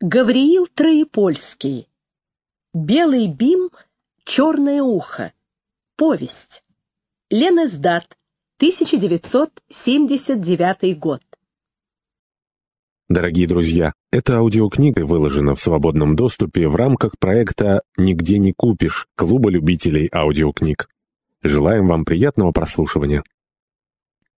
Гавриил Троепольский. Белый бим, черное ухо. Повесть. Лена Сдат, 1979 год. Дорогие друзья, эта аудиокнига выложена в свободном доступе в рамках проекта «Нигде не купишь» Клуба любителей аудиокниг. Желаем вам приятного прослушивания.